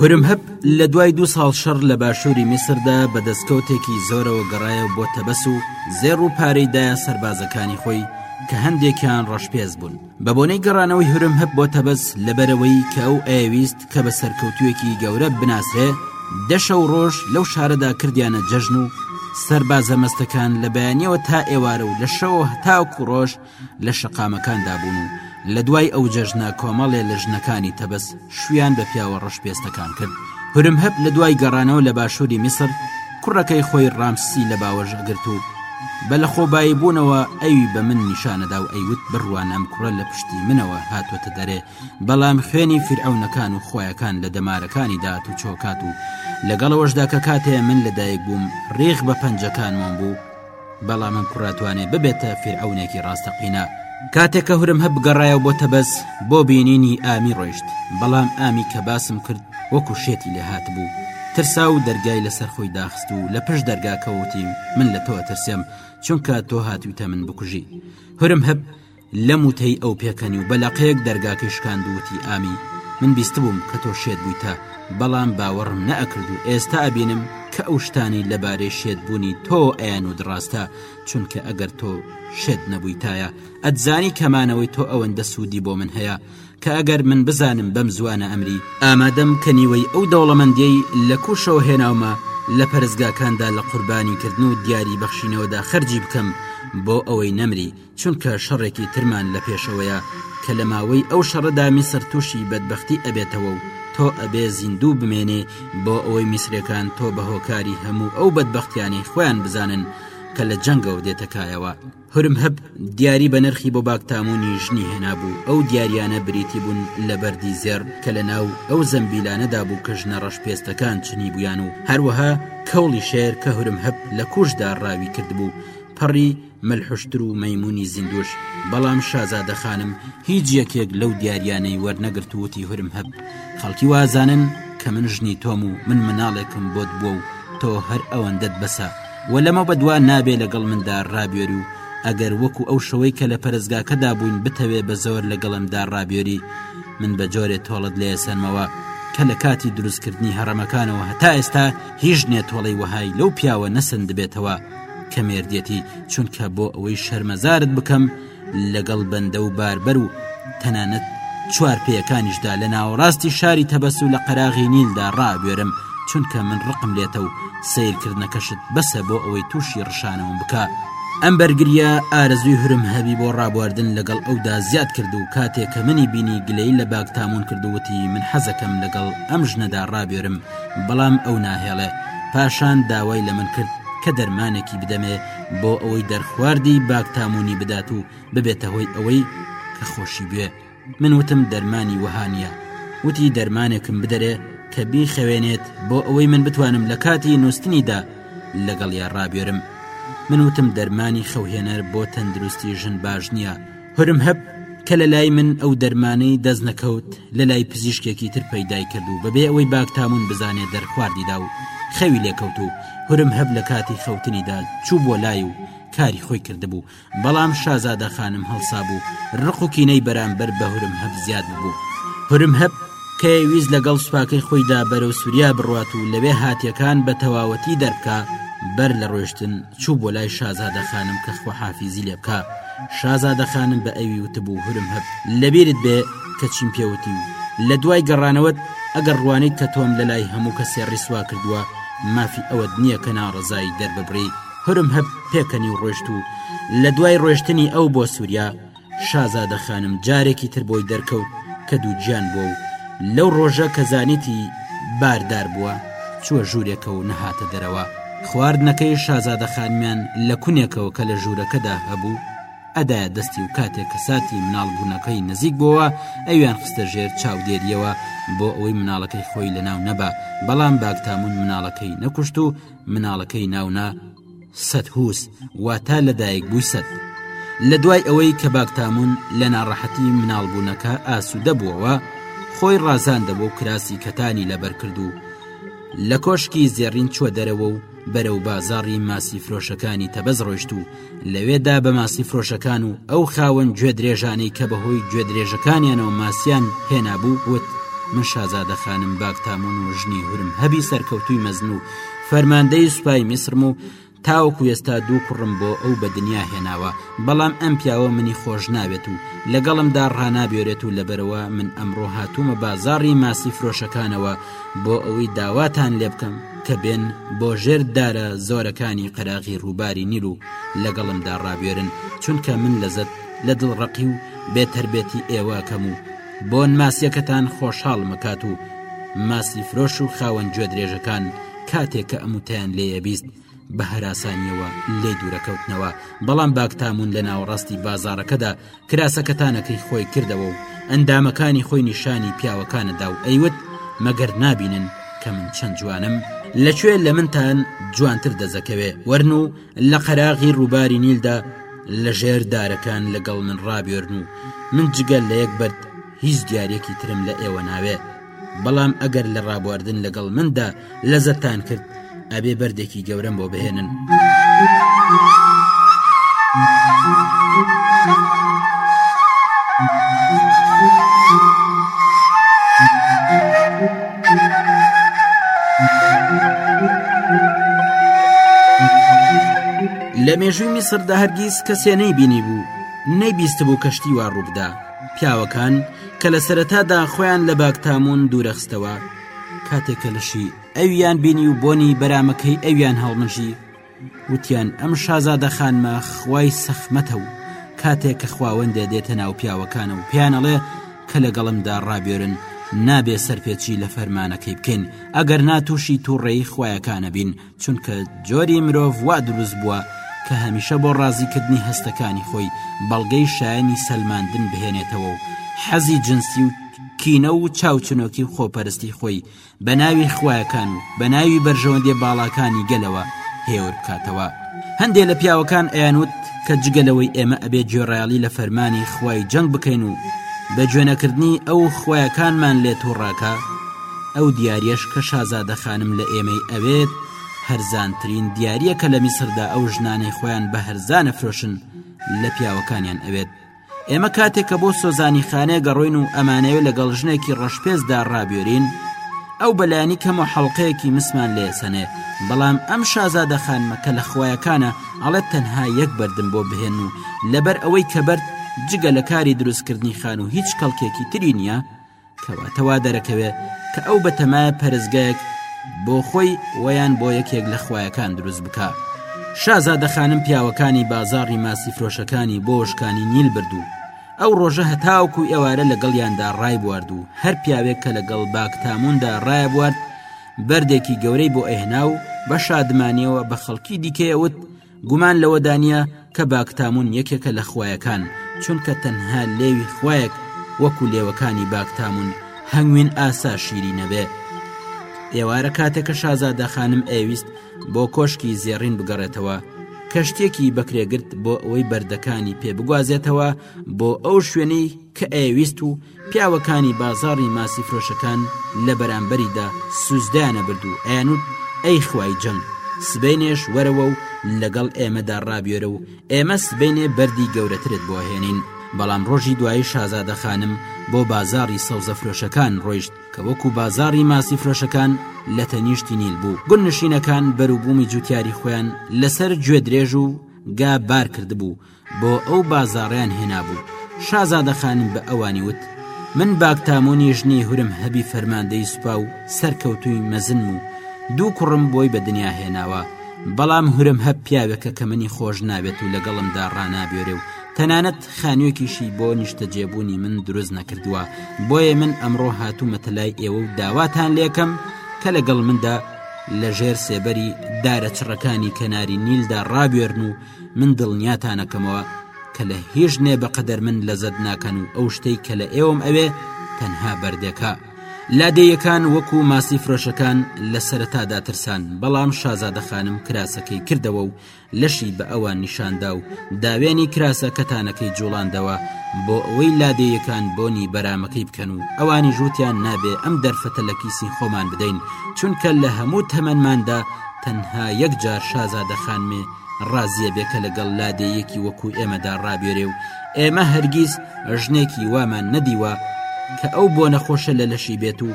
هورمهەب لە دوای دوو ساڵ شەڕ لە باشووری میسردا بە دەستکەوتێکی زۆرەوە گەڕایەوە بۆ تەبەس و زێڕ و پارەی دایە سەربازەکانی خۆی کە هەندێکیان ڕەشپێز بوون بەبۆنەی گەڕانەوەی هورمهب بۆ تەبەس لەبەرئەوەی کە ئەو ئەیەویست کە بە سەرکەوتوویەکی گەورە بناسرێ دە شەو ڕۆژ لەو شارەدا کردیانە جەژن و سەربازە مەستەکان لە بەیانیەوە تا ئێوارە و لە شەوە هەتاوکو ڕۆژ لە شەقامەکاندا بوون و لە دوای ئەو جەژنە کۆمەڵێ لە ژنەکانی تەبەس شویان بە پیاوە ڕەشپێستەکان کرد هرمهپ لە دوای گەڕانەوە لە باشووری میسر کوڕەکەی خۆی ڕامسسی لە باوەش ئەگرت و بە لە خۆبایی بوونەوە ئەوی بە من نیشانەدا و ئەیوت بڕوانەم کوڕە لە پشتی منەوە هاتوەتە دەرێ بەڵام خوێنی فرعونەکان و خۆیەکان لە دەمارەکانی دات و چۆکات و لەگەڵەوەشدا کە کاتێ من لەدایک بووم ڕێخ بە پەنجەکانمان بوو بەڵام ئەم کوڕە توانێ ببێتە فیرعەونێکی ڕاستەقینە کاتێک کە هورم هە بگەڕایەوە بۆ تەبەز بۆ بینینی ئامی ڕۆیشت بەڵام ئامی کە باسم کرد وەکو شێتی لێ هات بوو ترسا و دەرگای لەسەر خۆی داخست و لە پشت دەرگاکەوتیم من لە تۆ ترسێم چونکە تۆ هاتوویتە من بکوژی هورم هەب لەم وتەی ئەو پێکەنی و بە لەقێک دەرگاکەی شکاند و وتی ئامی من بیستبووم کە تۆ شێت بوویتە بەڵام باوەڕم نەئەکرد و ئێستا ئەبینم کە ئەو شتانەی لەبارەی شێت بوونی تۆ ئەیانوت ڕاستە چونکە ئەگەر تۆ شێت نەبوویتایە ئەتزانی کە مانەوەی تۆ ئەوەندە سوودی بۆ من هەیە کە ئەگەر من بزانم بەم زوانە ئەمری ئامادەم کە نیوەی ئەو دەوڵەمەندیەی لە کووشەوە هێناومە لە پەرستگاکاندا لە قوربانیکردن و دیاری بەخشینەوەدا خەرجی بکەم بۆ ئەوەی نەمری. چونکە شەڕێکی ترمان لە پێشەوەیە کە لە ماوەی ئەو شەڕەدا میسر تووشی بەدبەختی ئەبێتەوە و تۆ ئەبێ زیندوو بمێنێ بۆ ئەوەی میسرێکان تۆ بە هۆکاری هەموو ئەو بەدبەختیانەی خۆیان بزانن کە لە جەنگەوە دێتە کایەوە هورم هەب دیاری بە نرخی بۆ باکتامونی ژنی هێنابوو ئەو دیاریانە بریتی بوون لە بەردی زێڕ کە لە ناو ئەو زەمبیلانەدا بوو کە ژنە ڕەش پێستەکان چنی بوویان و هەروەها کەوڵی شێر کە هورم هەب لە کووشدا ڕاوی کردبوو پەڕی ملحوشتر و مەیمونی زیندووش بەڵام شازادە خانم هیچ یەکێک لەو دیاریانەی وەرنەگرت وتی هورم هەب خەڵکی وازانن کە من ژنی تۆم و من مناڵێکم بۆت بووە و تۆ هەر ئەوەندەت بەسە و لەمە بەدوا نابێ لەگەڵ مندا ڕابێری و ئەگەر وەکو ئەو شەوەی کە لە پەرزگاکەدا بووین بتەوێ بە زۆر لەگەڵمدا ڕابێری من بە جۆرێ تۆڵت لێ سەرمەوە کە لە کاتی دروستکردنی هەڕەمەکانەوە هەتا ئێستا هیچ نێ تۆڵەی وەهای لەو پیاوە نەسەندبێتەوە کە مێردیەتی چونکە بۆ ئەوەی شەرمەزارت بکەم لەگەڵ بەندە و باربەر و تەنانەت چوار پێەکانیشدا لە ناوەڕاستی شاری تەبەس و لە قەراغی نیلدا ڕابێرم چونکە من ڕقم لێتە و سیرکردنەکەشت بەسە بۆ ئەوەی تووشی ڕشانەوەم بکە ئەم بەرگریە ئارزوی هرم هەبی بۆ ڕابواردن لەگەڵ ئەودا زیاد کرد و کاتێک کە منی بینی گلەی لە باکتامون کردووتی من حەزەکەم لەگەڵ ئەم ژنەدا ڕابێرم بەڵام ئەو ناهێڵێ پاشان داوای لە من کرد کە دەرمانێکی بدەمێ بۆ ئەوەی دەرخواردی باکتامونی بدات و ببێتە هۆی ئەوەی کە خۆشی بێ من وتم دەرمانی وەهانە وتی دەرمانێکم بدەرێ کە بیخەوێنێت بۆ ئەوەی من بتوانم لە کاتی نووسنیدا لەگەڵ یا ڕابێرم من وتم دەرمانی خەوهێنەر بۆ تەندروستی ژن باش نییە هرمهب کە لە لای من ئەو دەرمانەی دەست نەکەوت لە لای پزیشکێکی تر پەیدای کرد و بەبێ ئەوەی باکتامون بزانێ دەرخواردیدا و خەوی لێکەوت و هرمهب لە کاتی خەوتنیدا چوو بۆ لای و کاری خۆی کردبوو بەڵام شازادە خانم هەڵسا بوو ڕق و کینەی بەرامبەر بە هرمهب زیاد ببوو هرمهب کە ویست لەگەڵ سوپاکەی خۆیدا بەرەو سووریا بڕوات و لەوێ هاتیەکان بە تەواوەتی دەربکا بەر لە ڕۆشتن چوو بۆ لای شازادە خانم کە خوەحافیزی لێ بکا شازادە خانم بە ئەوی وتبوو هورم هەب لەبیرت بێ کە چیم پێوتی و لە دوای گەڕانەوەت ئەگەر ڕوانیت کە تۆم لە لای هەموو کەسێ ڕیسوا کردووە مافی ئەوەت نییە کە ناڕەزایی دەرببڕی هورم هەب پێکەنی و ڕۆشت و لە دوای ڕۆشتنی ئەو بۆ سووریا شازادە خانم جارێکی تر بۆی دەرکەوت کە دووگیان بووە و لەو ڕۆژە کە زانیتی باردار بووە چووە ژوورێکە و نەهاتە دەرەوە خواردنەکەی شازادە خانمیان لە کونێکەوە کە لە ژوورەکەدا هەبوو ئەدایە دەستی و کاتێک کە ساتی مناڵ بوونەکەی نزیک بووە ئەویان خستە ژێر چاودێریەوە بۆ ئەوەی مناڵەکەی خۆی لەناو نەبا بەڵام باکتامون مناڵەکەی نەکوشت و مناڵەکەی ناونا سەدهووس واتە لەدایکبووی سەد. لە دوای ئەوەی کە باگتامون لە ناڕەحەتی مناڵبوونەکە ئاسوودە بووەوە، خۆی ڕازاندەوە و کراسی کەتانی لەبەر کرد و لە کۆشکی زێڕین چووە دەرەوە و بەرەو بازاڕی ماسیفرۆشەکانی تەبەز ڕۆیشت و لەوێدا بە ماسیفرۆشەکان و ئەو خاوەن گوێ درێژانەی کە بەهۆی گوێ درێژەکانیانەوە ماسیان هێنابوو وت من شازادە خانم باگتامون و ژنی هورمهەبی سەرکەوتووی مەزن و فەرماندەی سوپای میسرم و تاوەکو ئێستا دوو کوڕم بۆ ئەو بە دنیا هێناوە بەڵام ئەم پیاوە منی خۆش ناوێت و لەگەڵمدا ڕنابێرێت و لەبەرەوە من ئەمڕۆ هاتوومە بازاری ماسی فرۆشەکانەوە بۆ ئەوەی داواتان لێ بکەم کە بێن بۆ ژێر دارە زۆرەکانی قەراغی ڕووباری نیل و لەگەڵمدا ڕابێرن چونکە من لەزت لە دڵڕقی و بێتربێتی ئێوە کەم و بۆن ماسیەکەتان خۆشحاڵم ئەکات و ماسی فرۆش و خاوەن گوێ درێژەکان کاتێک کە ئەم وتەیان لێ ئەبیست بە هەراسانیەوە لێ دوورەکەوتنەوە بەڵام باکتامون لە ناوەڕاستی بازاڕەکەدا کراسەکەتانەکەی خۆی کردەوە و ئەندامەکانی خۆی نیشانی پیاوەکانەدا و ئەیوت مەگەر نابینن کە من چەند جوانم لەکوێ لە منتان جوانتر دەزەکەوێ وەرن و لە قەراغی ڕووباری نیلدا لە ژێر دارەکان لەگەڵ من ڕابێرن و من جگەل لە یەک بەرد هیچ دیارەکی ترم لە ئێوە ناوێ بەڵام ئەگەر لە ڕابواردن لەگەڵ مندا لە زەتان کرد ئەبێ بەردێکی گەورەم بۆ بهێنن. لە مێژووی میسردا هەرگیز کەسێ نەی بینی بوو نەی بیست بوو کەشتی وا ڕووبدا پیاوەکان کە لە سەرەتادا خۆیان لە باکتامون دوورەخستەوە کاتێک کە لەشی ئەویان بینی و بۆنی بەرامەکەی ئەویان هەڵمژی وتیان، ئەم شازادە خانمە خوای سەخمەتە و کاتێک کە خواوەندێ دێتە ناو پیاوەکانە و پێیان ئەڵێ کە لەگەڵمدا ڕابێرن نابێ سەرپێچی لە فەرمانەکەی بکەین ئەگەر ناتوشی تووڕێی خویەکانە بین چونکە جۆری مرۆڤ وا دروست بووە کە هەمیشە بۆ ڕازیکردنی هەستەکانی خۆی بەڵگەی شایانی سەلماندن بهێنێتەوە و حەزی جنسی و کینە و چاوچنۆکی و خۆپەرستی خۆی بە ناوی خویەکان و بە ناوی بەرژەوەندێ باڵاکانی گەلەوە هێور بکاتەوە هەندێک لە پیاوەکان ئەیانوت کە جگەلەوەی ئێمە ئەبێت جۆرایڵی لە فەرمانی خوای جەنگ بکەین و بە جوێنەکردنی ئەو خویەکانمان لێت و ڕاکە ئەو دیارەش کە شازادە خانم لە ئێمەی ئەوێت هەرزانترین دیارە کە لە میسردا ئەو ژنانەی خۆیان بە هەرزانە فرۆشن لە پیاوەکانیان ئەوێت ئێمە کاتێک کە بۆ سۆزانی خانێ گەڕۆین و ئەمانەوێت لەگەڵ ژنێکی ڕەشپێزدا ڕابێرین ئەو بەلانی کەم و حەڵلقەیەکی مسمان لێسەنێ بەڵام ئەم شازادە خانمە کە لە خویەکانە ئەڵێت تەنها یەک بەردم بۆ بهێن و لەبەر ئەوەی کە بەرد جگە لە کاری دروستکردنی خان و هیچ کەڵکێکی تری نییە کەواتە وا دەرەکەوێ کە ئەو بەتەمایە پەرستگایەک بۆ خۆی وەیان بۆ یەکێک لە خویەکان دروست بکە شازادە خانم پیاوەکانی بازاڕی ماسی فرۆشەکانی بۆ شکانی نیل بردو ئەو ڕۆژە هەتاوکو ئێوارە لەگەڵیاندا ڕای بوارد و هەر پیاوێک کە لەگەڵ باکتاموندا ڕایە بوارد بەردێکی گەورەی بۆ ئەهنا و بە شادمانیەوە بە خەڵکی دیکەیەوت گومان لەوەدا نییە کە باکتامون یەکێکە لە خوایەکان چونکە تەنها لێوی خوایەک وەکو لێوەکانی باکتامون هەنگوین ئاسا شیری نەبێ ئێوارە کاتێکە شازادە خانم ئەویست بۆ کۆشکی زێڕین بگەڕێتەوە کەشتێکی بەکرێگرت بۆ ئەوەی بەردەکانی پێ بگوازێتەوە بۆ ئەو شوێنەی کە ئەویست و پیاوەکانی بازاڕی ماسی فرۆشەکان لە بەرامبەریدا سوزدایانە برد و ئەیانوت ئەی خوای جەنگ سبەینێش وەرەوە و لەگەڵ ئێمەدا ڕابێرە و ئێمە سبەینێ بەردی گەورەترت بۆ هێنین بەڵام ڕۆژی دوایی شازادە خانم بۆ بازاڕی سەوزە فرۆشەکان ڕۆیشت کە وەکو بازاڕی ماسی فرۆشەکان لە تەنیشتی نیل بوو گون نشینەکان بەروبوومی جوتیاری خۆیان لەسەر گوێ درێژ و گا بار کردبوو بۆ ئەو بازاڕیان هێنابوو شازادە خانم بە ئەوانی وت من باکتامۆنی ژنی هورم هەبی فەرماندەی سوپا و سەرکەوتووی مەزنم و دوو کوڕم بۆی بە دنیا هێناوە بەڵام هورم هەب پیاوێکە کە منی خۆش ناوێت و لەگەڵمدا ڕنابێرێ و تەنانەت خانوێکیشی بۆ نیشتەجێبوونی من دروست نەکردووە بۆیە من ئەمڕۆ هاتوومەتە لای ئێوە و داواتان لێکەم کە لەگەڵ مندا لە ژێر سێبەری دارە چڕەکانی کەناری نیلدا ڕابێرن و من دڵنیاتانەکەمەوە کە لە هێش نێ بەقەدەر من لە زەت ناکەن و ئەو شتەی کە لە ئێوەم ئەوێ تەنها بەردێکە لادێیەکان وەکو ماسی فرۆشەکان لە سەرتادا ترسان بەڵام شازادە خانم کراسەکەی کردەوە و لەشی بە ئەوان نیشاندا و داوێنی کراسە کەتانەکەی جوڵاندەوە بۆ ئەوەی لادێیەکان بۆنی بەرامەکەی بکەن و ئەوانی ژووتیان نابێ ئەم دەرفەتە لە کیسی خۆمان بدەین چونکە لە هەموو تەمەماندا تەنها یەک جار شازادە خانمێ ڕازیە بێ کە لەگەڵ لادێیەکی وەکو ئێمەدا ڕابێرێ و ئێمە هەرگیز ژنێکی وامان نەدیوە کە ئەو بۆ نەخۆشە لە لەشی بێت و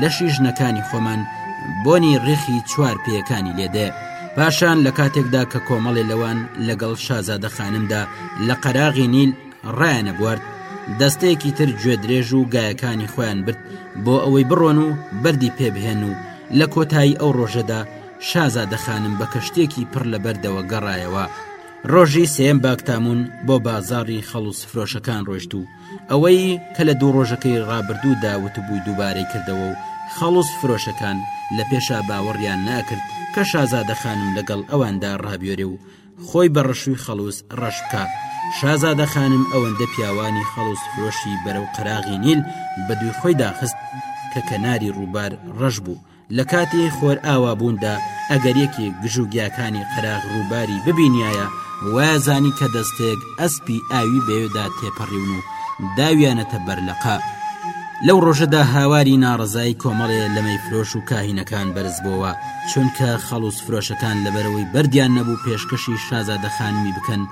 لەشی ژنەکانی خۆمان بۆنی ڕێخی چوار پێەکانی لێدێ پاشان لە کاتێکدا کە کۆمەڵێ لەوان لەگەڵ شازادە خانمدا لە قەراغی نیل ڕایەنە بوارد دەستەیەکی تر گوێ درێژ و گایەکانی خۆیان برد بۆ ئەوەی بڕۆن و بەری پێبهێن و لە کۆتایی ئەو ڕۆژەدا شازادە خانم بە کەشتیەکی پڕ لە بەردەوە گەڕایەوە. ڕۆژی سێیەم باکتامون بۆ بازاڕی خەڵوز فرۆشەکان ڕۆشت و ئەوەی کە لە دوو ڕۆژەکەی ڕابردوو دا وتبووی دووبارەی کردەوە و خەڵوز فرۆشەکان لە پێشا باوەڕیان ناکرد کە شازادە خانم لەگەڵ ئەواندا ڕابیۆرێ و خۆی بە ڕەشوی خەڵوز ڕەش بکا شازادە خانم ئەوەندە پیاوانی خەڵوز فرۆشی بەرەو قەراغی نیل بە دووی خۆی داخست کە کەناری ڕووبار ڕەش بوو لە کاتی خۆرئاوا بووندا ئەگەر یەکێک گژوگیاکانی قەراغ ڕووباری ببینیایە وایەزانی کە دەستەیەک ئەسپی ئاوی بەوێدا تێپەڕیون و داویانەتە بەر لەقە لەو ڕۆژەدا هاواری ناڕزایی کۆمەڵێ لەمەی فرۆش و کاهینەکان بەرزبووەوە چونکە خەڵوز فرۆشەکان لەبەرەوەی بەردیان نەبوو پێشکەشی شازادە خانمی بکەن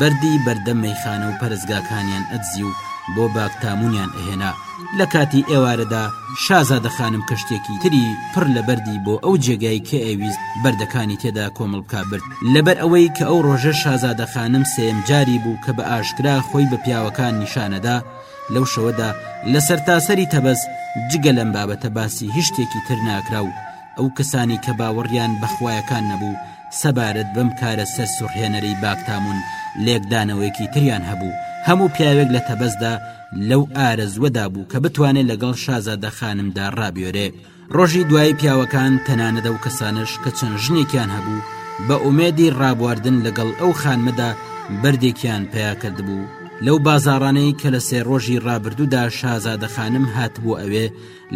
بەردی بەردەم مەیخانە و پەرستگاکانیان ئەدزی و بۆ باکتامونیان ئەهێنا لە کاتی ئێوارەدا شازادە خانم کەشتێکی تری پڕ لە بەردی بۆ ئەو جێگای کە ئەویست بەردەکانی تێدا کۆمەڵ بکا برد لەبەر ئەوەی کە ئەو ڕۆژە شازادە خانم سێم جاری بوو کە بە ئاشکرا خۆی بە پیاوەکان نیشانەدا لەو شەوەدا لە سەرتاسەری تەبەز جگە لەم بابەتە باسی هیچ شتێکی تر ناکرا و ئەو کەسانەی کە باوەڕیان بە خوایەکان نەبوو سەبارەت بەم کارە سەرسوڕهێنەرەی باکتامون لێکدانەوەیەکی تریان هەبوو هەموو پیاوێک لە تەبەزدا لەو ئارەزوەدا بوو کە بتوانێت لەگەڵ شازادە خانمدا ڕابێرێ ڕۆژی دوای پیاوەکان تەنانەدە و کەسانش کە چەند ژنێکیان هەبوو بە ئومێدی ڕابواردن لەگەڵ ئەو خانمەدا بەردێکیان پیا کردبوو لەو بازاڕانەی کە لە سێ ڕۆژی ڕابردوودا شازادە خانم هاتبوو ئەوێ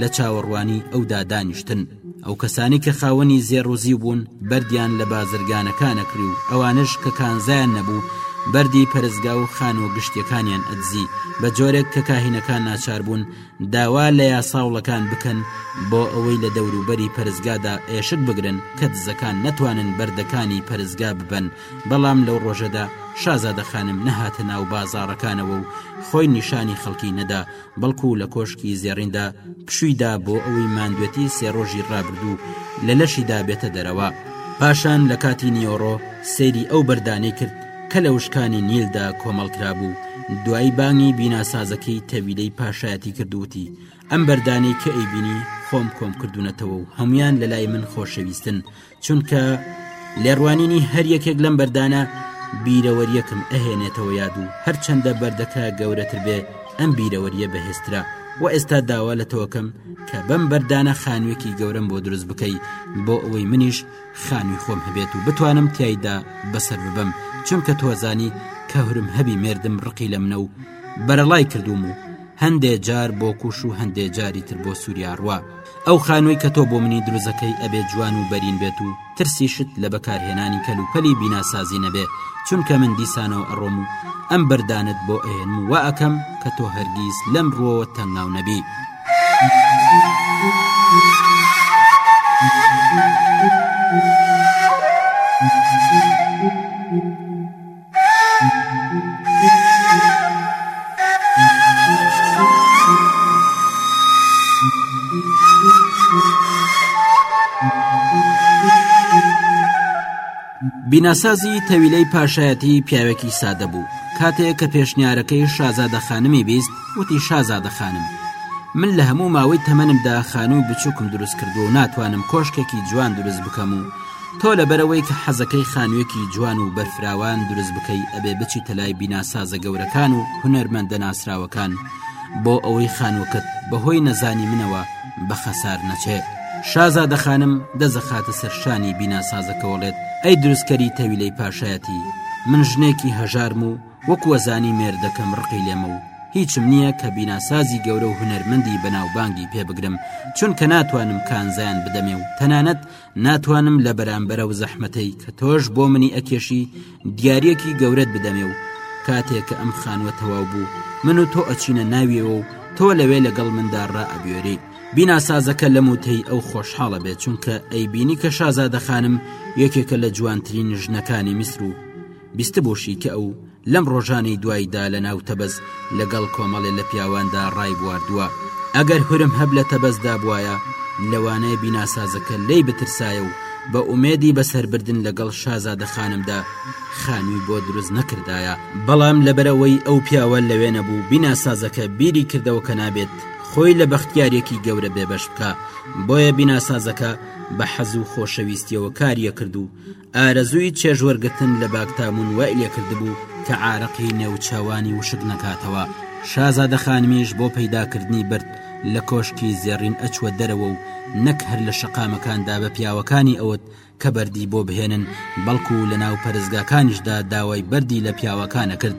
لە چاوەڕوانی ئەودا دانیشتن ئەو کەسانی کە خاوەنی زێڕ و زیو بوون بەردیان لە بازرگانەکانەکری و ئەوانش کە کانزایان نەبوو بەردی پەرستگا و خانۆ گشتیەکانیان ئەدزی بە جۆرێک کە کاهینەکان ناچار بوون داوا لە یاسااوڵەکان بکەن بۆ ئەوەی لە دەوروبەری پەرستگادا ئێشک بگرن کە دزەکان نەتوانن بەردەکانی پەرستگا ببن بەڵام لەو ڕۆژەدا شازادە خانم نەهاتە ناو بازاڕەکانەوە و خۆی نیشانی خەڵکی نەدا بەڵکو لە کۆشکی زێڕیندا پشووی دا بۆ ئەوەی ماندوێتی سێ ڕۆژی ڕابردوو لە لەشیدا بێتە دەرەوە پاشان لە کاتی نیۆڕۆ سەیری ئەو بەردانەی کرد کە لە وشکانی نیلدا کۆمەڵکرا بوو دوایی بانگی بیناسازەکەی تەویلەی پاشایەتی کردووتی ئەم بەردانەی کە ئەیبینی خۆم کۆم کردوونەتەوە و هەمویان لە لای من خۆشەویستن چونکە لێڕوانینی هەر یەکێک لەم بەردانە بیرەوەریەکم ئەهێنێتەوە یاد و هەرچەندە بەردەکە گەورەتر بێ ئەم بیرەوەریە بەهێسترا و ئێستا داوا لە تۆکەم کە بەم بەردانە خانوێکی گەورم بۆ دروست بکەی بۆ ئەوەی منیش خانوی خۆم هەبێت و بتوانم تایدا بەسەر ببم چونکە تۆزانی کەهرم هەبی مردم ڕقی لە منە و بەرەڵای کردوم و هەندێ جار بۆ کوش و هەندێ جاری تر بۆ سووریا ڕوە ئەو خانوەی کە تۆ بۆ منی دروزەکەی ئەبێ جوان و بەرین بێت و ترسیشت لە بەکارهێنانی کەل و پەلی بیناسازی نەبێ چونکە من دیسانەوە ئەڕۆم و ئەم بەردانەت بۆ ئەهێنم و وا ئەکەم کە تۆ هەرگیز لەم ڕووەوە تەنگاو نەبی. بیناسازی تەویلەی پاشایەتی پیاوێکی سادە بوو کاتێک کە پێشنیارەکەی شازادە خانمی بیست وتی شازادە خانم من لە هەموو ماوەی تەمەنمدا خانووی بچووکم دروست کردو و ناتوانم کۆشکێکی جوان دروست بکەم و تۆ لەبەرەوەی کە حەزەکەی خانوێکی جوان و بەرفراوان دروست بکەی ئەبێ بچی تەلای بیناسازە گەورەکان و هونەرمەندە ناسراوەکان بۆ ئەوەی خانووکەت بەهۆی نەزانی منەوە بە خەسار نەچێ شازادە خانم دەزەخاتە سەرشانی بیناسازەکەوەڵێت ئەی دروستکەری تەویلەی پاشایەتی من ژنێکی هەژارم و وەکوەزانی مێردەکەم ڕقی لێمە و هیچم نییە کە بیناسازی گەورە و هونەرمەندی بەناوبانگی پێبگرم چونکە ناتوانم کانزایان بدەمێ و تەنانەت ناتوانم لە بەرامبەر و زەحمەتەی کە تۆش بۆ منی ئەکێشی دیارەکی گەورەت بدەمێ و کاتێک کە ئەم خانوە تەواو بوو من و تۆ ئەچینە ناویەوە و تۆ لەوێ لەگەڵ مندا ڕائەبێری بیناسازەکە لەم وتەی ئەو خۆشحاڵە بێت چونکە ئەیبینی کە شازادە خانم یەکێکە لە جوانترین ژنەکانی میسر و بیستبوشی کە ئەو لەم ڕۆژانەی دوایدا لە ناو تەبەز لەگەڵ کۆمەڵێ لە پیاواندا ڕای بواردووە ئەگەر هورم هەب لە تەبەزدا بواە لەوانەیە بیناسازەکە لێی بترسایە و بە ئومێدی بەسەربردن لەگەڵ شازادە خانمدا خانووی بۆ دروست نەکردایە بەڵام لەبەرەوەی ئەو پیاوە لەوێ نەبوو بیناسازەکە بیری کردەوە کە نابێت خۆی لە بەختیارێکی گەورە بێبەش بکە بۆیە بیناسازەکە بە حەز و خۆشەویستیەوە کاریە کرد و ئارەزووی چێژ وەرگرتن لە باکتامون وای لێکردبوو کە عارەقی نێوچاوانی وشک نەکاتەوە شازادە خانمیش بۆ پەیداکردنی برد لە کۆشکی زێڕین ئەچوە دەرەوە و نەک هەر لە شەقامەکاندا بە پیاوەکانی ئەوت کە بەردی بۆ بهێنن بەڵکو لە ناو پەرستگاکانیشدا داوای بەردی لە پیاوەکانە کرد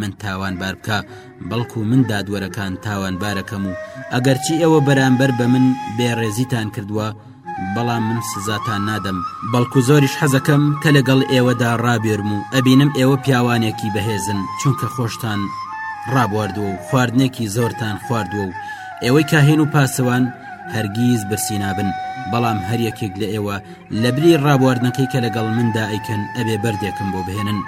من تاوانبار بکە بەڵکو من دادوەرەکان تاوانبارەکەم و ئەگەرچی ئێوە بەرامبەر بە من بێڕێزیتان کردووە بەڵام من سزاتان نادەم بەڵکو زۆریش حەزەکەم کە لەگەڵ ئێوەدا ڕابێرم و ئەبینم ئێوە پیاوانێکی بەهێزن چونکە خۆشتان ڕابواردووە و خواردنێکی زۆرتان خواردووە و ئێوەی کاهێن و پاسەوان هەرگیز برسی نابن بەڵام هەریەکێک لە ئێوە لەبری ڕابواردنەکەی کە لەگەڵ مندا ئەیکەن ئەبێ بەردێکم بۆ بهێنن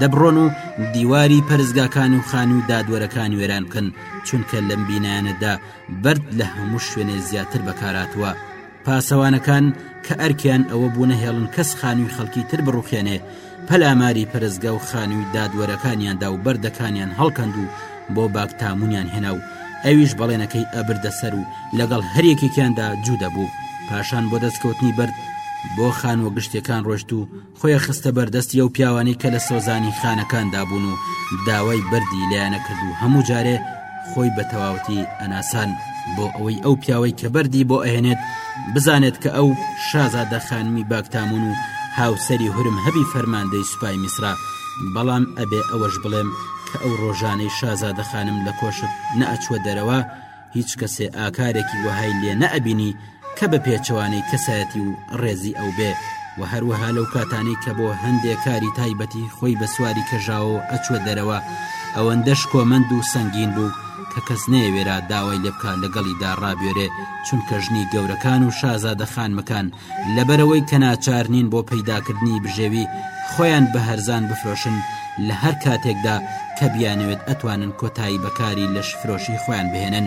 دەبڕۆن و دیواری پەرزگاکان و خان و دادوەرەکان وێران بکەن چونکە لەم بینایەنەدا بەرد لە هەموو شوێنێ زیاتر بەکاراتوە پاسەوانەکان کە ئەرکیان ئەوە بوو نەهێڵن کەس خانووی خەڵکی تر بڕوخێنێ پەلاماری پەرستگا و خانووی دادوەرەکانیان دا و بەردەکانیان هەڵکەند و بۆ باکتامونیان هێنا و ئەویش بەڵێنەکەی ئەبردە سەر و لەگەڵ هەریەکێکیاندا جوو دەبوو پاشان بۆ دەستکەوتنی بەرد بۆ خانوە گشتەکان ڕۆشت و خۆی خستە بەردەستی ئەو پیاوانی کە لە سۆزانی خانەکاندا بوون و داوای بەردی لایەنە کرد و هەموو جارێ خۆی بە تەواوەتی ئەناسان بۆ ئەوەی ئەو پیاوەی کە بەردی بۆ ئەهێنێت بزانێت کە ئەو شازادە خانمی باکتامون و هاوسری هورم هەبی فەرماندەی سوپای میسرا بەڵام ئەبێ ئەوەش بڵێم کە ئەو ڕۆژانەی شازادە خانم لە کۆشک نەئەچوە دەرەوە هیچ کەسێ ئاکارێکی وەهای لێ نەئەبینی کە بە پێچەوانەی کەسایەتی و ڕێزی ئەو بێ و هەروەها لەو کاتانەی کە بۆ هەندێ کاری تایبەتی خۆی بە سواری کەژاوەوە ئەچوە دەرەوە ئەوەندە شکۆمەند و سەنگین بوو کە کەس نەیەوێرا داوای لێ بکا لەگەڵیدا ڕابێرێ چونکە ژنی گەورەکان و شازادە خانمەکان لەبەرەوەی کە ناچار نین بۆ پەیداکردنی بژێوی خۆیان بە هەرزان بفرۆشن لە هەر کاتێکدا کە بیانەوێت ئەتوانن کۆتایی بەکاری لەش فرۆشی خۆیان بهێنن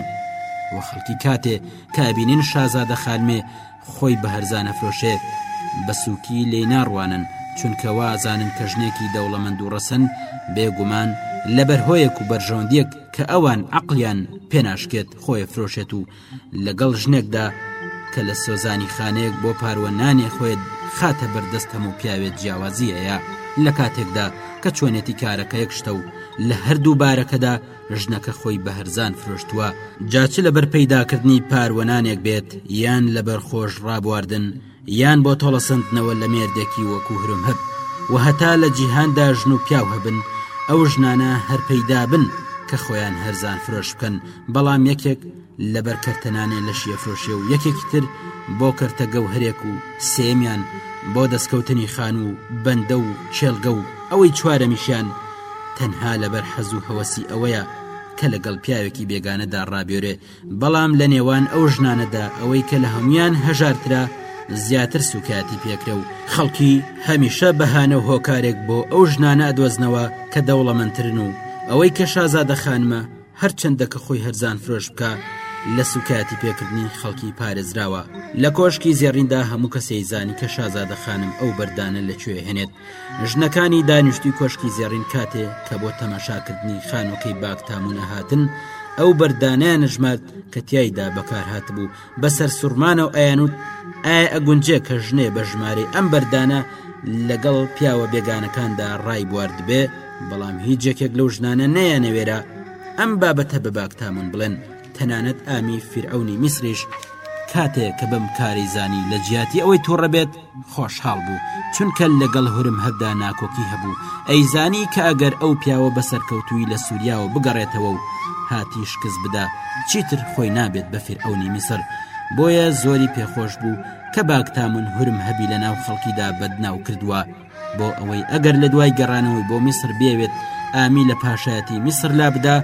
و خەڵکی کاتێ کە ئەبینن شازادە خانمێ خۆی بە هەرزانەفرۆشێ بە سووکی لێ ناڕوانن چونکە وازانن کە ژنێکی دەوڵەمەند و ڕەسەن بێگومان لە بەرهۆیەک و بەرژەوندیەک کە ئەوان عقلیان پێناشکێت خۆی فرۆشێت و لەگەڵ ژنێکدا کە لە سۆزانی خانەیەک بۆ پاروە نانێ خۆێت خاتە بەردەست هەموو پیاوێت جیاوازی هەیە لە کاتێکدا کە چۆنێتی کارەکە یەک شتە و لە هەردوو بارەکەدا ژنەکە خۆی بە هەرزان فرۆشتووە جا چ لەبەر پەیداکردنی پاروەنانێک بێت یان لەبەر خۆش ڕابواردن یان بۆ تۆڵەسەندنەوە لە مێردێکی وەکو هرم هەب و هەتا لە جیهاندا ژن و پیاو هەبن ئەو ژنانە هەر پەیدابن کە خۆیان هەرزان فرۆش بکەن بەڵام یەکێک لەبەر کەرتەنانێ لەشی ئەفرۆشێ و یەکێکی تر بۆ کەرتە گەوهرێک و سێمیان بۆ دەستکەوتنی خان و بەندە و چێلگە و ئەوەی چوارەمیشیان تەنها لەبەر حەز و هەوەسی ئەوەیە کە لەگەڵ پیاوێکی بێگانەدا ڕابێرێ بەڵام لە نێوان ئەو ژنانەدا ئەوەی کە لە هەمویان هەژارترا زیاتر سوکایەتی پێکرە و خەڵکی هەمیشە بەهانە و هۆکارێک بۆ ئەو ژنانە ئەدۆزنەوە کە دەوڵەمەندترن و ئەوەی کە شازادە خانمە هەرچەندە کە خۆی هەرزان فرۆش بکا لە سوکایەتی پێکردنی خەڵکی پارێزراوە لە کۆشکی زێڕیندا هەموو کەسەی زانی کە شازادە خانم ئەو بەردانە لەکوێ هێنێت ژنەکانی دانیشتوی کۆشکی زێڕین کاتێ کە بۆ تەماشاکردنی خانۆکەی باکتامونە هاتن ئەو بەردانیان نەژمارد کە تایدا بەکار هاتبوو بە سەرسوڕمانەوە ئەیانوت ئایا ئەگونجێ کە ژنێ بە ژمارەی ئەم بەردانە لەگەڵ پیاوە بێگانەکاندا ڕای بواردبێ بەڵام هیچ جێکێک لەو ژنانە نەیانەوێرا ئەم بابەتە بە باکتامون بڵێن تەنانەت ئامی فیرعونی میسریش کاتێک کە بەم کاری زانی لە جیاتی ئەوەی تووڕە بێت خۆشحاڵ بوو چونکە لەگەڵ هورم هەردا ناکۆکی هەبوو ئەیزانی کە ئەگەر ئەو پیاوە بە سەرکەوتووی لە سووریاوە بگەڕێتەوە و هاتی شکست بدا چیتر خۆی نابێت بەفر ئەونی میسر بۆیە زۆری پێخۆش بوو کە باگتامون هورم هەبی لە ناو خەڵکیدا بەدناو کردووە بۆ ئەوەی ئەگەر لە دوای گەڕانەوەی بۆ میسر بێوێت ئامی لە پاشایەتی میسر لا بدا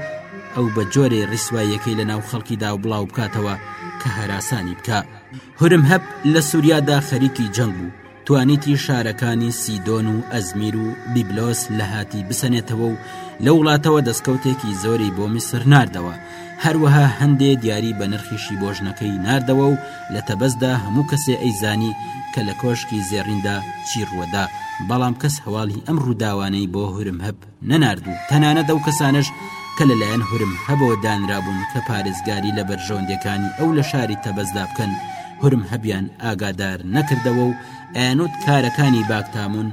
ئەو بە جۆرەی ڕیسوایەکەی لە ناو خەڵکیدا و بڵاو بکاتەوە کە هەراسانی بکە. هورمهەب لە سوریادا خەریکی جەنگ بوو توانیتی شارەکانی سیدۆن و ئەزمیر و بیبلۆس لە هاتی بسەنێتەوە و لە وڵاتەوە دەستکەوتێکی زۆری بۆ میسر ناردەوە هەروەها هەندێ دیاری بە نرخیشی بۆ ژنەکەی ناردەوە و لە تەبەستدا هەموو کەسێ ئەیزانی کە لە کۆشکی زێڕیندا چی ڕووەدا بەڵام کەس هەواڵی ئەم ڕووداوانەی بۆ هورمهەب نەنارد و تەنانەت ئەو کەسانەش کە لەلایەن هورم هەبەوە دانرابوون کە پارێزگاری لە بەرژەوەندەکانی ئەو لە شاری تەبەزدا بکەن هورم هەبیان ئاگادار نەکردەوە و ئەیانوت کارەکانی باکتامون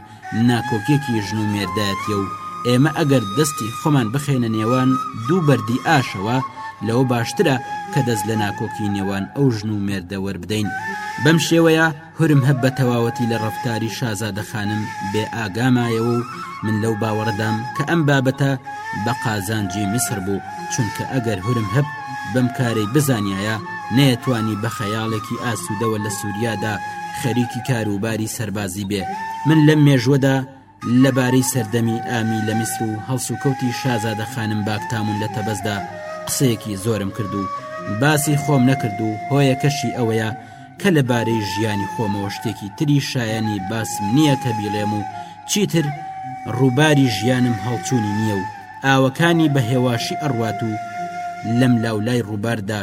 ناکۆکیەکی ژن و مێردایەتە و ئێمە ئەگەر دەستی خۆمان بخێنە نێوان دوو بەردی ئاشەوە لەوە باشترە کە دەست لە ناکۆکی نێوان ئەو ژن و مێردە وەربدەین بەم شێوەیە هورمهب بە تەواوەتی لە ڕەفتاری شازادە خانم بێ ئاگا مایەوە و من لەو باوەڕەدام کە ئەم بابەتە بە قازانجی میسڕ بوو چونکە ئەگەر هورمهب بەم کارەی بزانیایە نەیەتوانی بە خەیاڵێکی ئاسوودەوە لە سووریادا خەریکی کاروباری سەربازی بێ من لەم مێژووەدا لەبارەی سەردەمی ئامی لە میسر و هەڵسوکەوتی شازادە خانم باکتامون لە تەبەزدا قسەیەکی زۆرم کرد و باسی خۆم نەکرد و هۆیەکەشی ئەوەیە کە لەبارەی ژیانی خۆمەوە شتێکی تری شایانی باسم نییە کە بیڵێم و چیتر ڕووباری ژیانم هەڵچوونی نییە و ئاوەکانی بە هێواشی ئەڕوات و لەم لاولای ڕووباردا